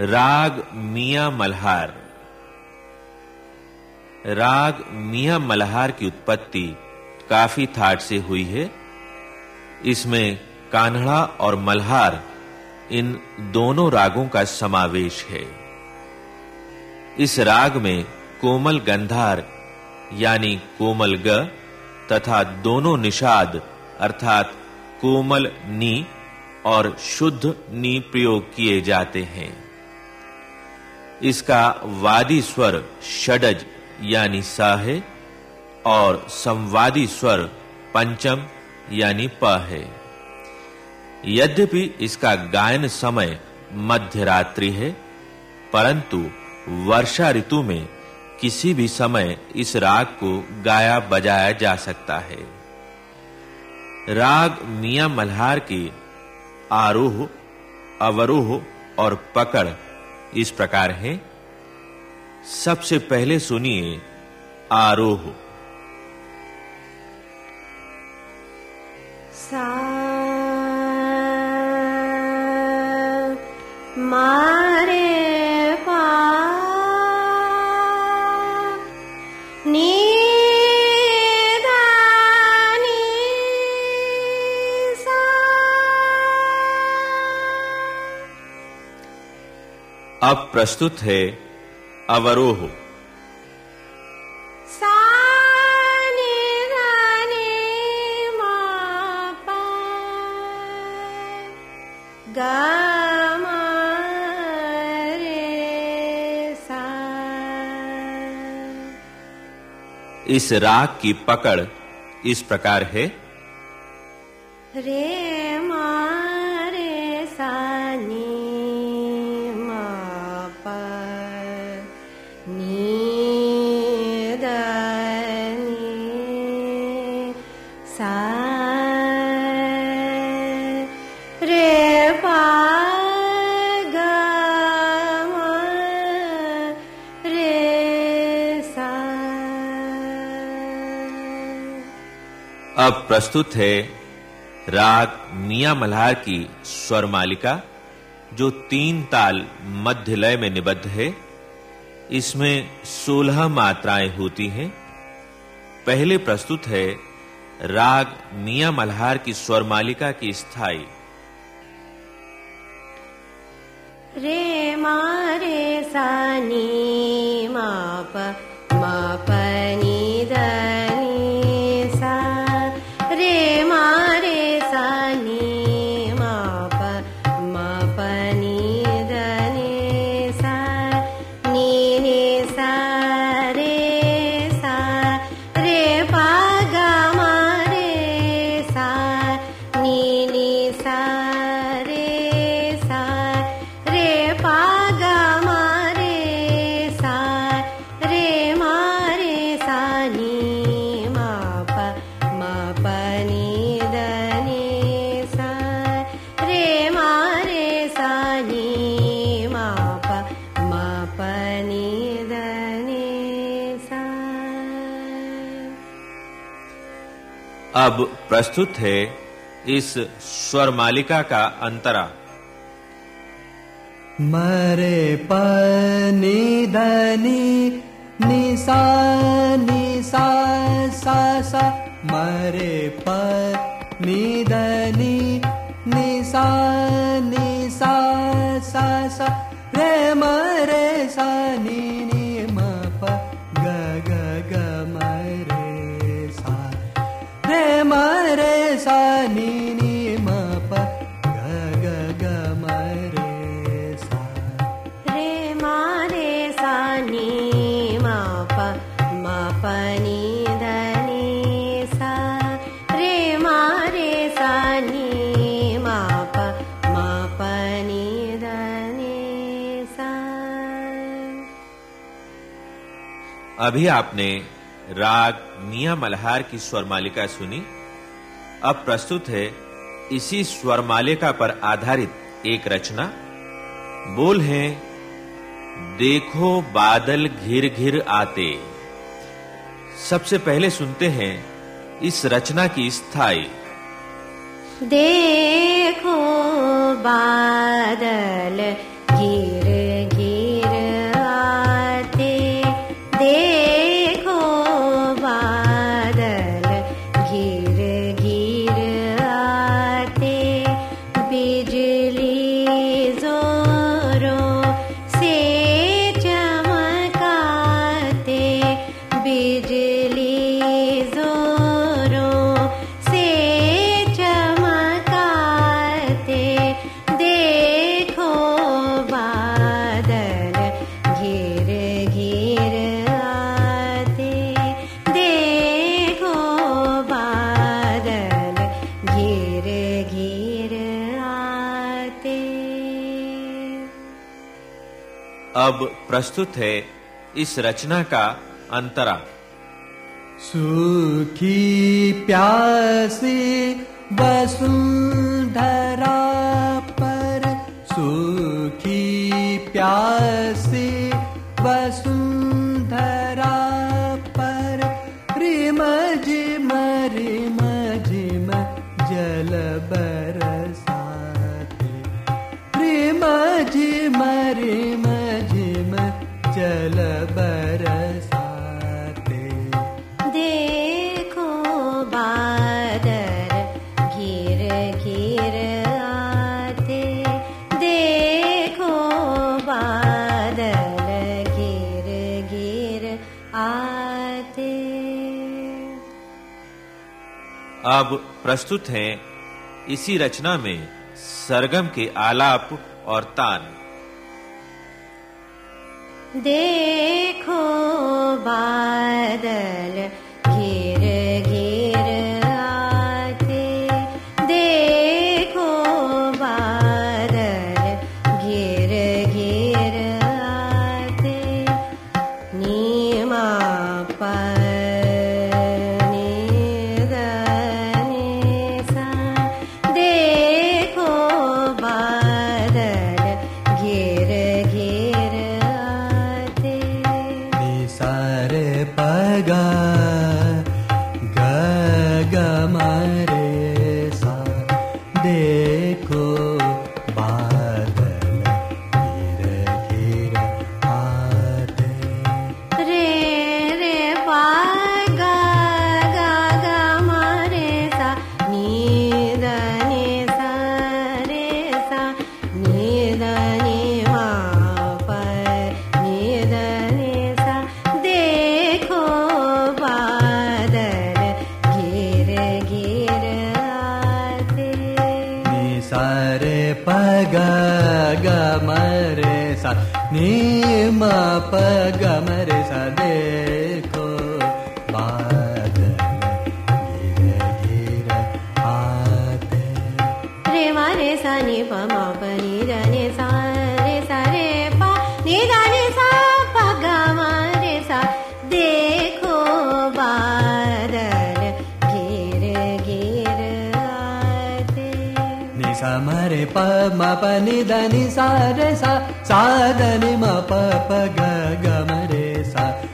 राग मियाँ मल्हार। राग मियाँ मल्हार की उत्पत्ति काफ़ी थाट से हुई है। इसमें कान्हड़ा और मल्हार इन दोनों रागों का समावेश है। इस राग में कोमल गंधार यानी कोमल ग तथा दोनों निषाद अर्थात कोमल नी और शुद्ध नी प्रयोग किए जाते हैं। इसका वादी स्वर षडज, यानी स है और संवादी स्वर पंचम, यानी प है। यद्यपि इसका गायन समय मध्य रात्रि है, परंतु वर्षा ऋतु में किसी भी समय इस राग को गाया बजाया जा सकता है। राग मियाँ मल्हार की आरोह, अवरोह और पकड़ इस प्रकार है। सबसे पहले सुनिए आरोह। सा मारे अब प्रस्तुत है अवरोह। सा नी दा नी मा पा गा मा रे सा। इस राग की पकड़ इस प्रकार है। रे मारे सानी मा अब प्रस्तुत है राग मियाँ मल्हार की स्वर मालिका, जो तीन ताल मध्य लय में निबद्ध है। इसमें सोलह मात्राएँ होती हैं। पहले प्रस्तुत है राग मियाँ मल्हार की स्वर मालिका की स्थायी। रे मारे सानी अब प्रस्तुत है इस स्वर मालिका का अंतरा। मरे पनी धनी निसा निसा सा सा। मरे प निधनी निसा निसा सा सा। रे, मरे सा नि अभी आपने राग मिया मल्हार की स्वर मालिका सुनी। अब प्रस्तुत है इसी स्वर मालिका पर आधारित एक रचना। बोल है, देखो बादल घिर घिर आते। सबसे पहले सुनते हैं इस रचना की स्थायी। देखो बादल अब प्रस्तुत है इस रचना का अंतरा सुखी प्यासी वसुंधरा पर सुखी प्यास अब प्रस्तुत हैं इसी रचना में सरगम के आलाप और तान। देखो बादल। ी माप गमरे सदे मरे पनि धनि सारे साधनि मरे सा।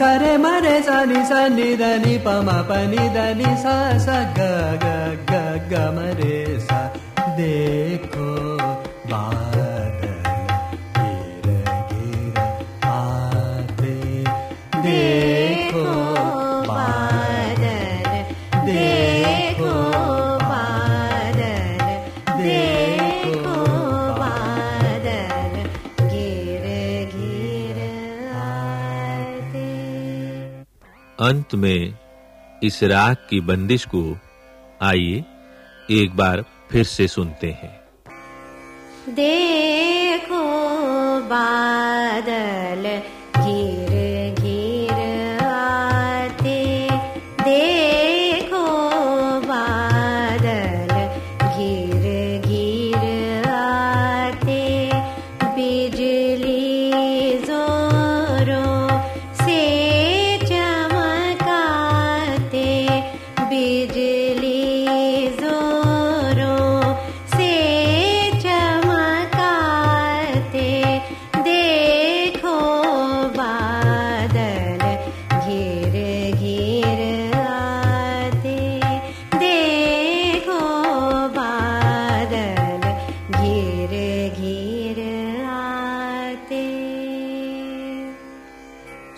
सरे मरे सनि सनि धनि पमापनिधनि स ग ग ग ग ग ग ग ग ग ग ग ग ग मरे स। दो वा अंत में इस राग की बंदिश को आइए एक बार फिर से सुनते हैं। देखो बादल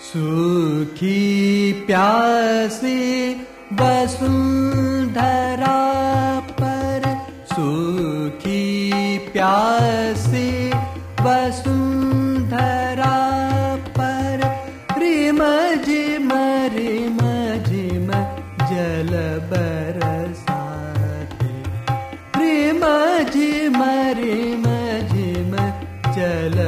सुखी प्यासी वसुन्धरा पर सुखी प्यासी वसुन्धरा पर जि मरी मि म जलबरसा प्रेम जि मरी म जल